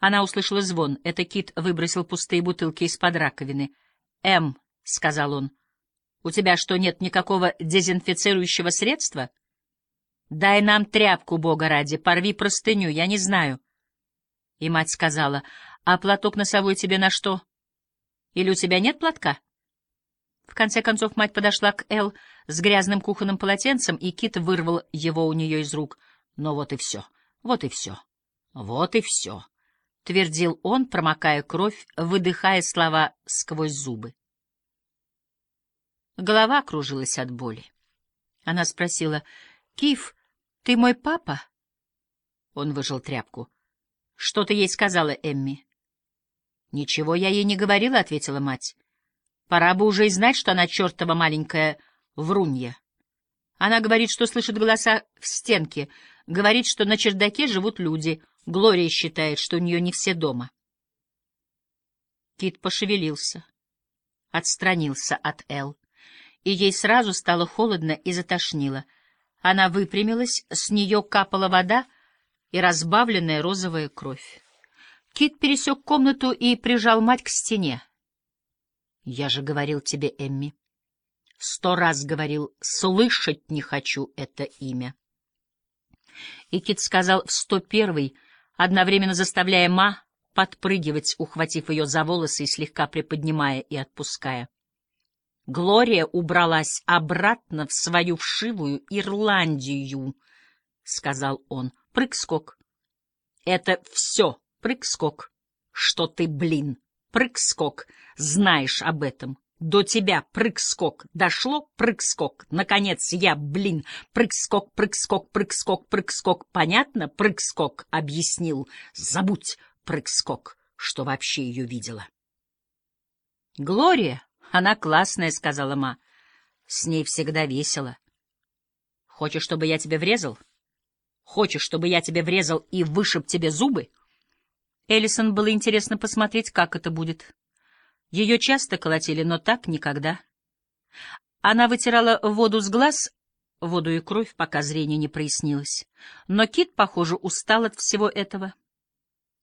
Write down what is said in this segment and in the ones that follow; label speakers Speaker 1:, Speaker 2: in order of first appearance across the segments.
Speaker 1: Она услышала звон. Это Кит выбросил пустые бутылки из-под раковины. «М», — сказал он, — «у тебя что, нет никакого дезинфицирующего средства?» «Дай нам тряпку, Бога ради, порви простыню, я не знаю». И мать сказала, «А платок носовой тебе на что? Или у тебя нет платка?» В конце концов мать подошла к Эл с грязным кухонным полотенцем, и Кит вырвал его у нее из рук. «Ну вот и все, вот и все, вот и все». — твердил он, промокая кровь, выдыхая слова сквозь зубы. Голова кружилась от боли. Она спросила, — Киф, ты мой папа? Он выжил тряпку. — Что ты ей сказала, Эмми? — Ничего я ей не говорила, — ответила мать. — Пора бы уже и знать, что она чертова маленькая врунья. Она говорит, что слышит голоса в стенке, говорит, что на чердаке живут люди — Глория считает, что у нее не все дома. Кит пошевелился, отстранился от Эл, и ей сразу стало холодно и затошнило. Она выпрямилась, с нее капала вода и разбавленная розовая кровь. Кит пересек комнату и прижал мать к стене. — Я же говорил тебе, Эмми. Сто раз говорил, слышать не хочу это имя. И Кит сказал в сто первый — одновременно заставляя Ма подпрыгивать, ухватив ее за волосы и слегка приподнимая и отпуская. Глория убралась обратно в свою вшивую Ирландию, — сказал он. Прыг-скок. Это все прыг-скок. Что ты, блин, прыг-скок, знаешь об этом. До тебя прыг-скок. Дошло прыг-скок. Наконец я, блин, прыг-скок, прыг-скок, прыг-скок, прыг-скок. Понятно? Прыг-скок объяснил. Забудь прыг-скок, что вообще ее видела. Глория, она классная, сказала Ма. С ней всегда весело. Хочешь, чтобы я тебе врезал? Хочешь, чтобы я тебе врезал и вышиб тебе зубы? Эллисон было интересно посмотреть, как это будет. Ее часто колотили, но так никогда. Она вытирала воду с глаз, воду и кровь, пока зрение не прояснилось. Но Кит, похоже, устал от всего этого.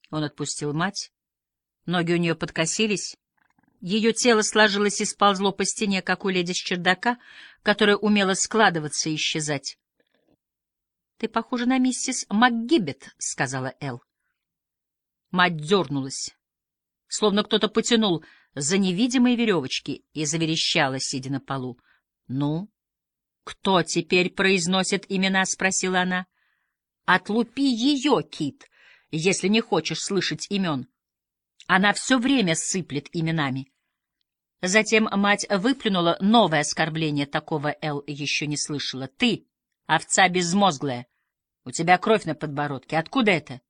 Speaker 1: Он отпустил мать. Ноги у нее подкосились. Ее тело сложилось и сползло по стене, как у леди с чердака, которая умела складываться и исчезать. — Ты похожа на миссис МакГиббет, — сказала Эл. Мать дернулась, словно кто-то потянул за невидимые веревочки и заверещала, сидя на полу. — Ну? Кто теперь произносит имена? — спросила она. — Отлупи ее, Кит, если не хочешь слышать имен. Она все время сыплет именами. Затем мать выплюнула новое оскорбление, такого Эл еще не слышала. — Ты, овца безмозглая, у тебя кровь на подбородке. Откуда это?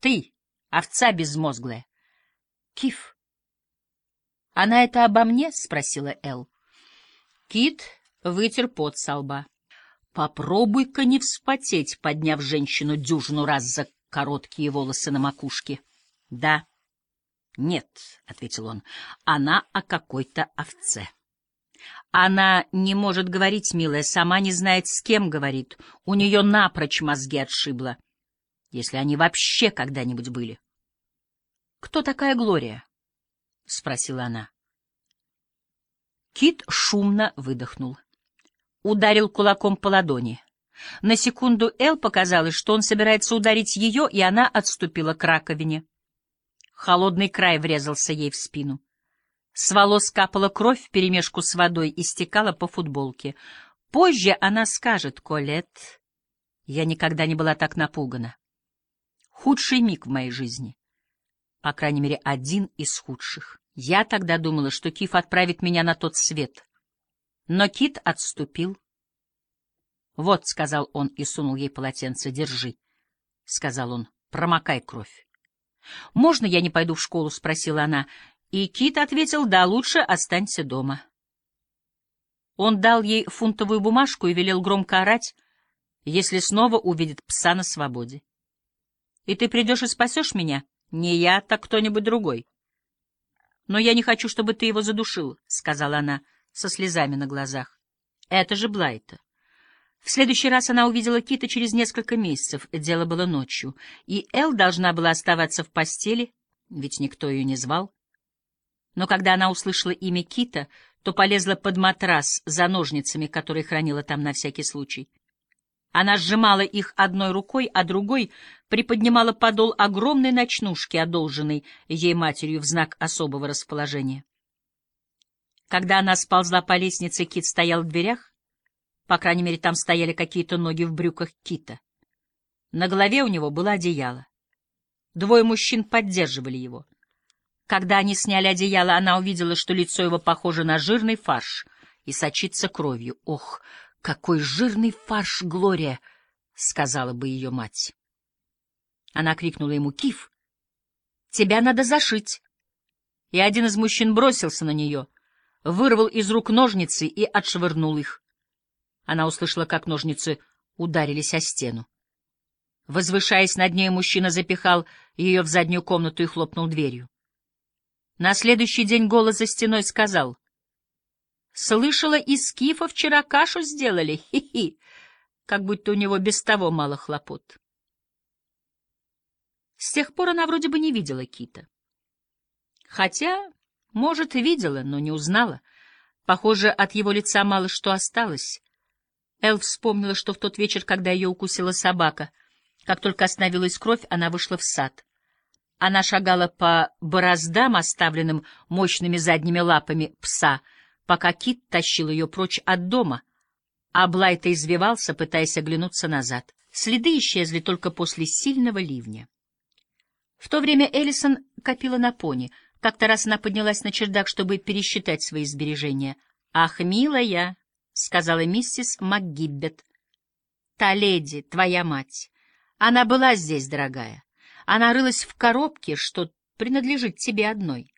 Speaker 1: Ты, овца безмозглая. — Киф, «Она это обо мне?» — спросила Эл. Кит вытер пот со лба. «Попробуй-ка не вспотеть», подняв женщину дюжину раз за короткие волосы на макушке. «Да». «Нет», — ответил он, — «она о какой-то овце». Она не может говорить, милая, сама не знает, с кем говорит. У нее напрочь мозги отшибло, если они вообще когда-нибудь были. Кто такая Глория? — спросила она. Кит шумно выдохнул. Ударил кулаком по ладони. На секунду Эл показалось, что он собирается ударить ее, и она отступила к раковине. Холодный край врезался ей в спину. С волос капала кровь вперемешку с водой и стекала по футболке. Позже она скажет, Колет, я никогда не была так напугана. Худший миг в моей жизни по крайней мере, один из худших. Я тогда думала, что Киф отправит меня на тот свет. Но Кит отступил. «Вот», — сказал он и сунул ей полотенце, — «держи», — сказал он, — «промокай кровь». «Можно я не пойду в школу?» — спросила она. И Кит ответил, «Да, лучше останься дома». Он дал ей фунтовую бумажку и велел громко орать, если снова увидит пса на свободе. «И ты придешь и спасешь меня?» Не я, так кто-нибудь другой. Но я не хочу, чтобы ты его задушил, — сказала она со слезами на глазах. Это же Блайта. В следующий раз она увидела Кита через несколько месяцев, дело было ночью, и Эл должна была оставаться в постели, ведь никто ее не звал. Но когда она услышала имя Кита, то полезла под матрас за ножницами, которые хранила там на всякий случай. Она сжимала их одной рукой, а другой приподнимала подол огромной ночнушки, одолженной ей матерью в знак особого расположения. Когда она сползла по лестнице, Кит стоял в дверях, по крайней мере, там стояли какие-то ноги в брюках кита. На голове у него было одеяло. Двое мужчин поддерживали его. Когда они сняли одеяло, она увидела, что лицо его похоже на жирный фарш и сочится кровью. «Ох, какой жирный фарш, Глория!» — сказала бы ее мать. Она крикнула ему «Киф! Тебя надо зашить!» И один из мужчин бросился на нее, вырвал из рук ножницы и отшвырнул их. Она услышала, как ножницы ударились о стену. Возвышаясь над ней, мужчина запихал ее в заднюю комнату и хлопнул дверью. На следующий день голос за стеной сказал. «Слышала, из Скифа вчера кашу сделали, хи-хи!» Как будто у него без того мало хлопот. С тех пор она вроде бы не видела Кита. Хотя, может, и видела, но не узнала. Похоже, от его лица мало что осталось. Эл вспомнила, что в тот вечер, когда ее укусила собака, как только остановилась кровь, она вышла в сад. Она шагала по бороздам, оставленным мощными задними лапами пса, пока кит тащил ее прочь от дома, а Блайта извивался, пытаясь оглянуться назад. Следы исчезли только после сильного ливня. В то время Эллисон копила на пони. Как-то раз она поднялась на чердак, чтобы пересчитать свои сбережения. «Ах, милая!» — сказала миссис МакГиббет. — Та леди, твоя мать. Она была здесь, дорогая. Она рылась в коробке, что принадлежит тебе одной.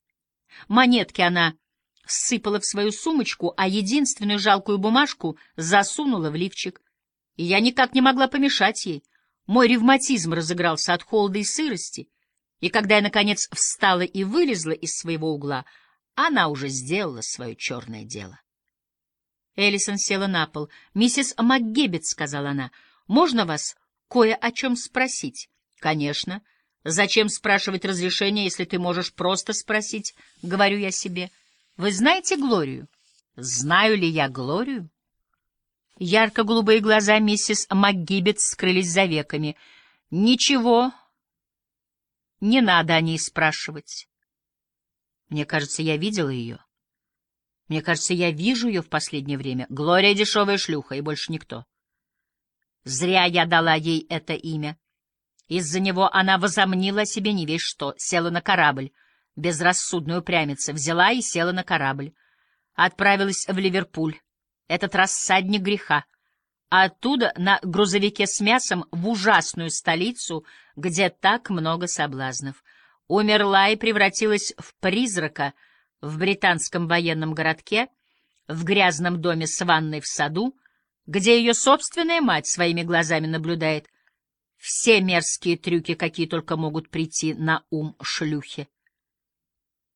Speaker 1: Монетки она сыпала в свою сумочку, а единственную жалкую бумажку засунула в лифчик. И я никак не могла помешать ей. Мой ревматизм разыгрался от холода и сырости, и когда я, наконец, встала и вылезла из своего угла, она уже сделала свое черное дело. Эллисон села на пол. «Миссис МакГеббет», — сказала она, — «можно вас кое о чем спросить?» «Конечно. Зачем спрашивать разрешение, если ты можешь просто спросить?» — говорю я себе. «Вы знаете Глорию?» «Знаю ли я Глорию?» Ярко-голубые глаза миссис МакГиббет скрылись за веками. «Ничего. Не надо о ней спрашивать. Мне кажется, я видела ее». Мне кажется, я вижу ее в последнее время. Глория — дешевая шлюха, и больше никто. Зря я дала ей это имя. Из-за него она возомнила себе не весь что, села на корабль, безрассудную упрямица, взяла и села на корабль. Отправилась в Ливерпуль, этот рассадник греха, а оттуда на грузовике с мясом в ужасную столицу, где так много соблазнов. Умерла и превратилась в призрака — в британском военном городке, в грязном доме с ванной в саду, где ее собственная мать своими глазами наблюдает все мерзкие трюки, какие только могут прийти на ум шлюхи.